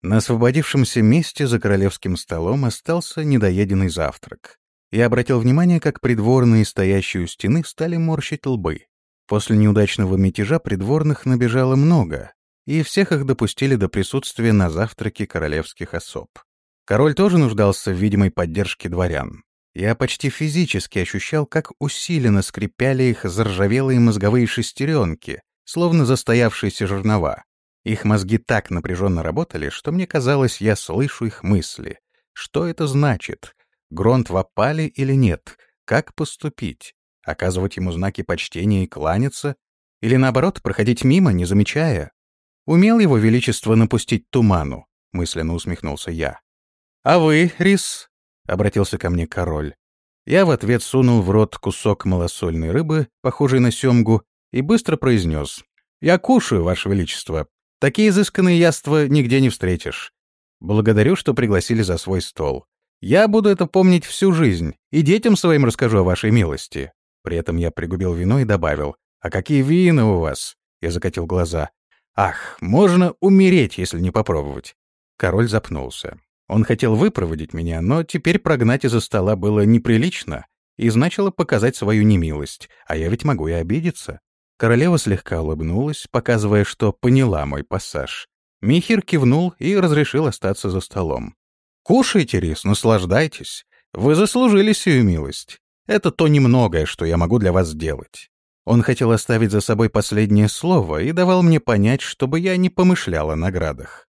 На освободившемся месте за королевским столом остался недоеденный завтрак. Я обратил внимание, как придворные, стоящие у стены, стали морщить лбы. После неудачного мятежа придворных набежало много, и всех их допустили до присутствия на завтраке королевских особ. Король тоже нуждался в видимой поддержке дворян. Я почти физически ощущал, как усиленно скрипяли их заржавелые мозговые шестеренки, словно застоявшиеся жернова. Их мозги так напряженно работали, что мне казалось, я слышу их мысли. Что это значит? Гронт в опале или нет? Как поступить? Оказывать ему знаки почтения и кланяться? Или наоборот, проходить мимо, не замечая? Умел его величество напустить туману, мысленно усмехнулся я. «А вы, Рис?» — обратился ко мне король. Я в ответ сунул в рот кусок малосольной рыбы, похожей на семгу, и быстро произнес. «Я кушаю, Ваше Величество. Такие изысканные яства нигде не встретишь. Благодарю, что пригласили за свой стол. Я буду это помнить всю жизнь, и детям своим расскажу о вашей милости». При этом я пригубил вино и добавил. «А какие вина у вас?» Я закатил глаза. «Ах, можно умереть, если не попробовать». Король запнулся. Он хотел выпроводить меня, но теперь прогнать из-за стола было неприлично и значило показать свою немилость, а я ведь могу и обидеться. Королева слегка улыбнулась, показывая, что поняла мой пассаж. Михир кивнул и разрешил остаться за столом. «Кушайте, Рис, наслаждайтесь. Вы заслужили сию милость. Это то немногое, что я могу для вас сделать». Он хотел оставить за собой последнее слово и давал мне понять, чтобы я не помышлял о наградах.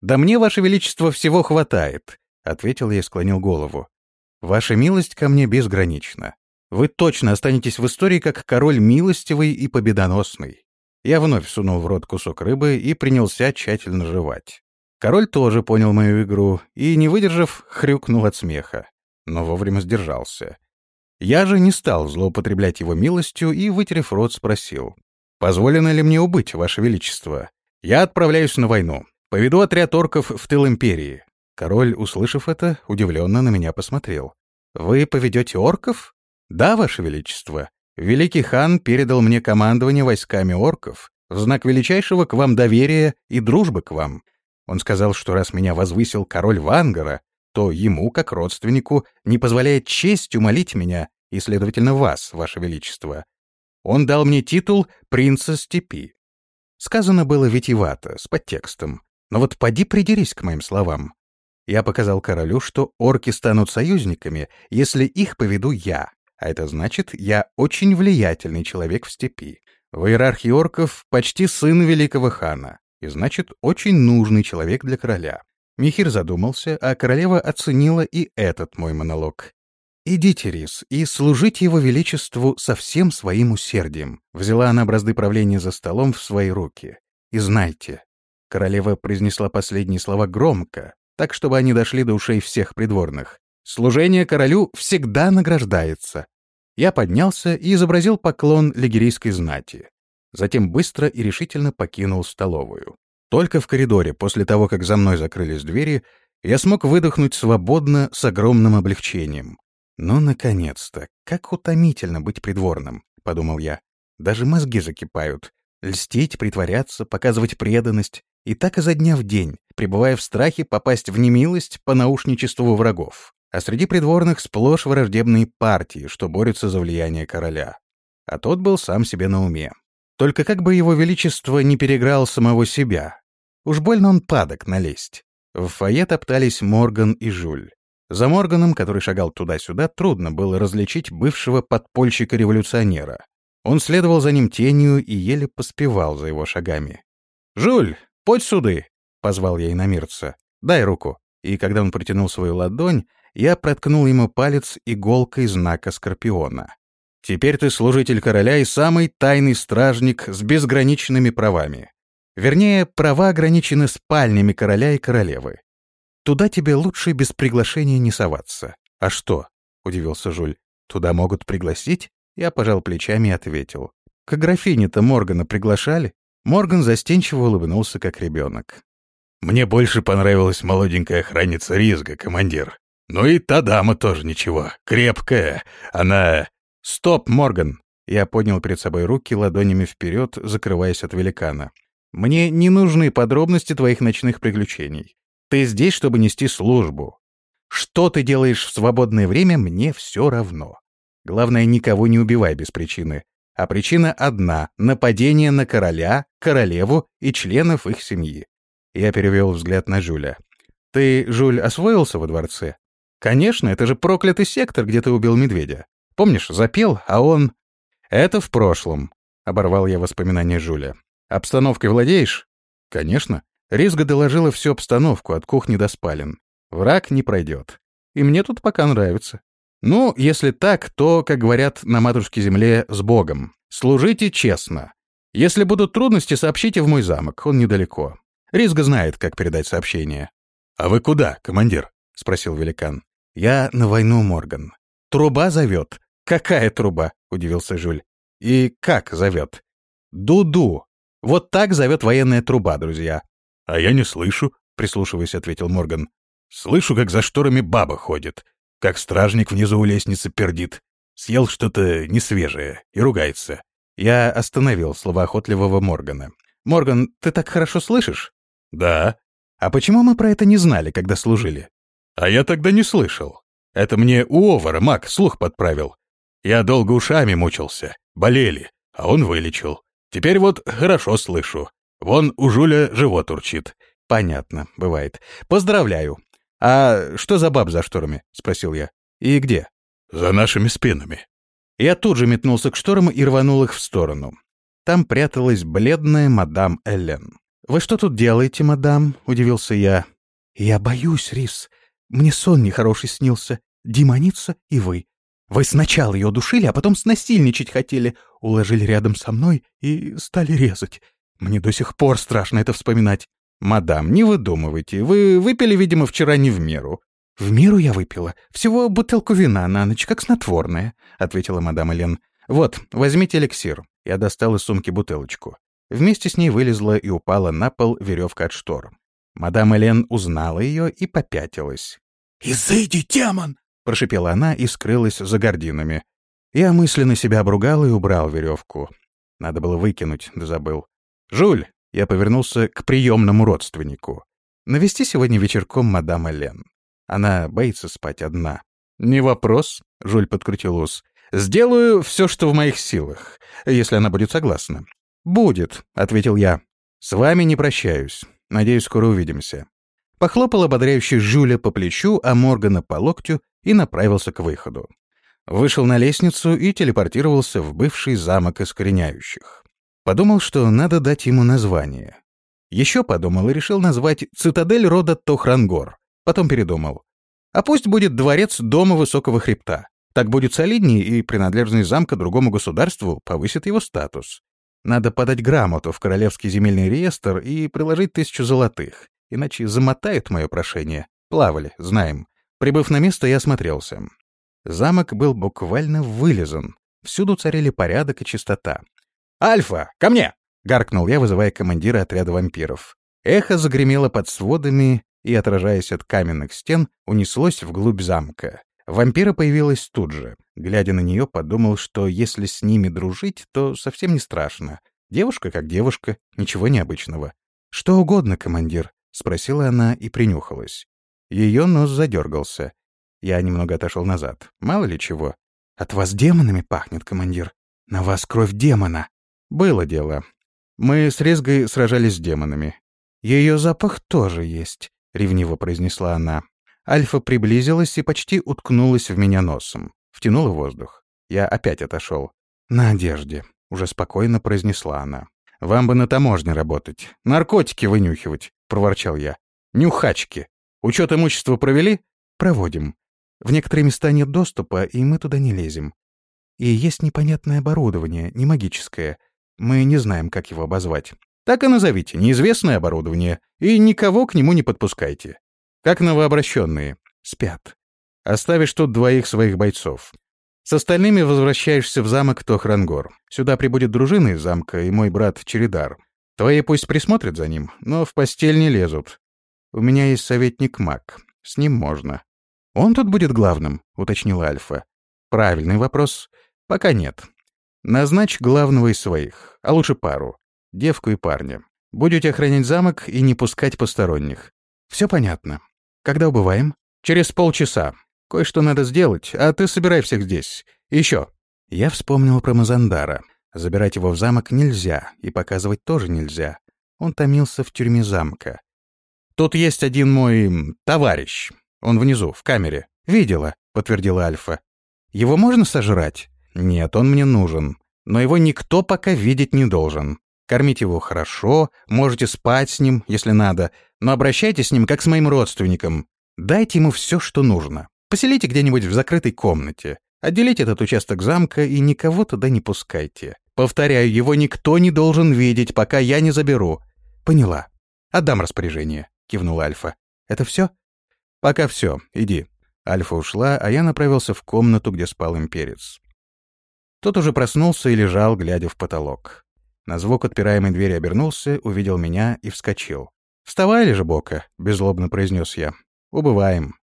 «Да мне, Ваше Величество, всего хватает», — ответил я и склонил голову. «Ваша милость ко мне безгранична. Вы точно останетесь в истории как король милостивый и победоносный». Я вновь сунул в рот кусок рыбы и принялся тщательно жевать. Король тоже понял мою игру и, не выдержав, хрюкнул от смеха, но вовремя сдержался. Я же не стал злоупотреблять его милостью и, вытерев рот, спросил. «Позволено ли мне убыть, Ваше Величество? Я отправляюсь на войну. Поведу отряд орков в тыл Империи». Король, услышав это, удивленно на меня посмотрел. «Вы поведете орков?» «Да, Ваше Величество. Великий хан передал мне командование войсками орков в знак величайшего к вам доверия и дружбы к вам. Он сказал, что раз меня возвысил король Вангара, то ему, как родственнику, не позволяет честь умолить меня и, следовательно, вас, ваше величество. Он дал мне титул принца степи. Сказано было витиевато, с подтекстом. Но вот поди придерись к моим словам. Я показал королю, что орки станут союзниками, если их поведу я, а это значит, я очень влиятельный человек в степи. В иерархии орков почти сын великого хана, и значит, очень нужный человек для короля. Михир задумался, а королева оценила и этот мой монолог. «Идите, Рис, и служите его величеству со всем своим усердием», взяла она бразды правления за столом в свои руки. «И знайте». Королева произнесла последние слова громко, так, чтобы они дошли до ушей всех придворных. «Служение королю всегда награждается». Я поднялся и изобразил поклон лигерийской знати. Затем быстро и решительно покинул столовую. Только в коридоре, после того, как за мной закрылись двери, я смог выдохнуть свободно с огромным облегчением. «Ну, наконец-то! Как утомительно быть придворным!» — подумал я. «Даже мозги закипают. Льстить, притворяться, показывать преданность. И так изо дня в день, пребывая в страхе попасть в немилость по наушничеству врагов. А среди придворных сплошь враждебные партии, что борются за влияние короля. А тот был сам себе на уме. Только как бы его величество не переграл самого себя. Уж больно он падок налезть. В фойе топтались Морган и Жуль. За Морганом, который шагал туда-сюда, трудно было различить бывшего подпольщика-революционера. Он следовал за ним тенью и еле поспевал за его шагами. «Жуль, подь суды!» — позвал я иномирца. «Дай руку». И когда он протянул свою ладонь, я проткнул ему палец иголкой знака Скорпиона. Теперь ты служитель короля и самый тайный стражник с безграничными правами. Вернее, права ограничены спальнями короля и королевы. Туда тебе лучше без приглашения не соваться. А что? — удивился Жуль. Туда могут пригласить? Я пожал плечами и ответил. К графине-то Моргана приглашали? Морган застенчиво улыбнулся, как ребенок. Мне больше понравилась молоденькая охранница Ризга, командир. Ну и та дама тоже ничего. Крепкая. Она «Стоп, Морган!» Я поднял перед собой руки ладонями вперед, закрываясь от великана. «Мне не нужны подробности твоих ночных приключений. Ты здесь, чтобы нести службу. Что ты делаешь в свободное время, мне все равно. Главное, никого не убивай без причины. А причина одна — нападение на короля, королеву и членов их семьи». Я перевел взгляд на Жюля. «Ты, Жюль, освоился во дворце?» «Конечно, это же проклятый сектор, где ты убил медведя. Помнишь, запел, а он... Это в прошлом, — оборвал я воспоминания Жуля. Обстановкой владеешь? Конечно. Ризга доложила всю обстановку от кухни до спален. Враг не пройдет. И мне тут пока нравится. Ну, если так, то, как говорят на матушке земле, с Богом. Служите честно. Если будут трудности, сообщите в мой замок, он недалеко. Ризга знает, как передать сообщение. — А вы куда, командир? — спросил великан. — Я на войну, Морган. Труба зовет. «Какая труба?» — удивился Жюль. «И как зовет?» «Ду-ду. Вот так зовет военная труба, друзья». «А я не слышу», — прислушиваясь, ответил Морган. «Слышу, как за шторами баба ходит, как стражник внизу у лестницы пердит. Съел что-то несвежее и ругается». Я остановил словоохотливого Моргана. «Морган, ты так хорошо слышишь?» «Да». «А почему мы про это не знали, когда служили?» «А я тогда не слышал. Это мне Уовара маг слух подправил. Я долго ушами мучился, болели, а он вылечил. Теперь вот хорошо слышу. Вон у Жуля живот урчит. Понятно, бывает. Поздравляю. А что за баб за шторами? Спросил я. И где? За нашими спинами. Я тут же метнулся к шторам и рванул их в сторону. Там пряталась бледная мадам Эллен. «Вы что тут делаете, мадам?» — удивился я. «Я боюсь, Рис. Мне сон нехороший снился. Демоница и вы. Вы сначала ее душили, а потом снасильничать хотели, уложили рядом со мной и стали резать. Мне до сих пор страшно это вспоминать. «Мадам, не выдумывайте. Вы выпили, видимо, вчера не в меру». «В меру я выпила. Всего бутылку вина на ночь, как снотворное», — ответила мадам Элен. «Вот, возьмите эликсир». Я достал из сумки бутылочку. Вместе с ней вылезла и упала на пол веревка от штор. Мадам Элен узнала ее и попятилась. «Изыди, демон!» — прошипела она и скрылась за гординами. Я мысленно себя обругал и убрал веревку. Надо было выкинуть, да забыл. «Жуль!» — я повернулся к приемному родственнику. «Навести сегодня вечерком мадам Элен. Она боится спать одна». «Не вопрос», — Жуль подкрутил ус. «Сделаю все, что в моих силах, если она будет согласна». «Будет», — ответил я. «С вами не прощаюсь. Надеюсь, скоро увидимся». Похлопал ободряющий Жюля по плечу, а Моргана по локтю и направился к выходу. Вышел на лестницу и телепортировался в бывший замок искореняющих. Подумал, что надо дать ему название. Еще подумал и решил назвать «Цитадель рода Тохрангор». Потом передумал. А пусть будет дворец Дома Высокого Хребта. Так будет солиднее, и принадлежность замка другому государству повысит его статус. Надо подать грамоту в Королевский земельный реестр и приложить тысячу золотых, иначе замотают мое прошение. Плавали, знаем. Прибыв на место, я осмотрелся. Замок был буквально вылезан. Всюду царили порядок и чистота. «Альфа, ко мне!» — гаркнул я, вызывая командира отряда вампиров. Эхо загремело под сводами и, отражаясь от каменных стен, унеслось вглубь замка. Вампира появилась тут же. Глядя на нее, подумал, что если с ними дружить, то совсем не страшно. Девушка как девушка, ничего необычного. «Что угодно, командир», — спросила она и принюхалась. Ее нос задергался. Я немного отошел назад. Мало ли чего. «От вас демонами пахнет, командир. На вас кровь демона». Было дело. Мы с Резгой сражались с демонами. Ее запах тоже есть, — ревниво произнесла она. Альфа приблизилась и почти уткнулась в меня носом. Втянула воздух. Я опять отошел. «На одежде», — уже спокойно произнесла она. «Вам бы на таможне работать. Наркотики вынюхивать», — проворчал я. «Нюхачки. Учет имущества провели?» «Проводим. В некоторые места нет доступа, и мы туда не лезем. И есть непонятное оборудование, не магическое. Мы не знаем, как его обозвать. Так и назовите, неизвестное оборудование, и никого к нему не подпускайте. Как новообращенные. Спят. Оставишь тут двоих своих бойцов. С остальными возвращаешься в замок Тохрангор. Сюда прибудет дружина из замка и мой брат Чередар. Твои пусть присмотрят за ним, но в постель не лезут. У меня есть советник Мак. С ним можно. Он тут будет главным, уточнила Альфа. Правильный вопрос. Пока нет. Назначь главного из своих, а лучше пару. Девку и парня. Будете охранять замок и не пускать посторонних. Все понятно. Когда убываем? Через полчаса. Кое-что надо сделать, а ты собирай всех здесь. еще. Я вспомнил про Мазандара. Забирать его в замок нельзя, и показывать тоже нельзя. Он томился в тюрьме замка. Тут есть один мой товарищ. Он внизу, в камере. Видела, подтвердила Альфа. Его можно сожрать? Нет, он мне нужен. Но его никто пока видеть не должен. Кормить его хорошо, можете спать с ним, если надо, но обращайтесь с ним как с моим родственником. Дайте ему все, что нужно. Поселите где-нибудь в закрытой комнате. Отделите этот участок замка и никого туда не пускайте. Повторяю, его никто не должен видеть, пока я не заберу. Поняла. Отдам распоряжение, кивнула Альфа. Это все? Пока все. Иди. Альфа ушла, а я направился в комнату, где спал имперец. Тот уже проснулся и лежал, глядя в потолок. На звук отпираемой двери обернулся, увидел меня и вскочил. «Вставай, Бока, беззлобно произнес я. «Убываем.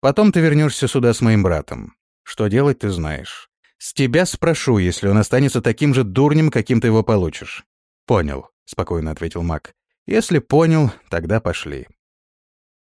Потом ты вернешься сюда с моим братом. Что делать, ты знаешь. С тебя спрошу, если он останется таким же дурнем, каким ты его получишь». «Понял», — спокойно ответил Мак. «Если понял, тогда пошли».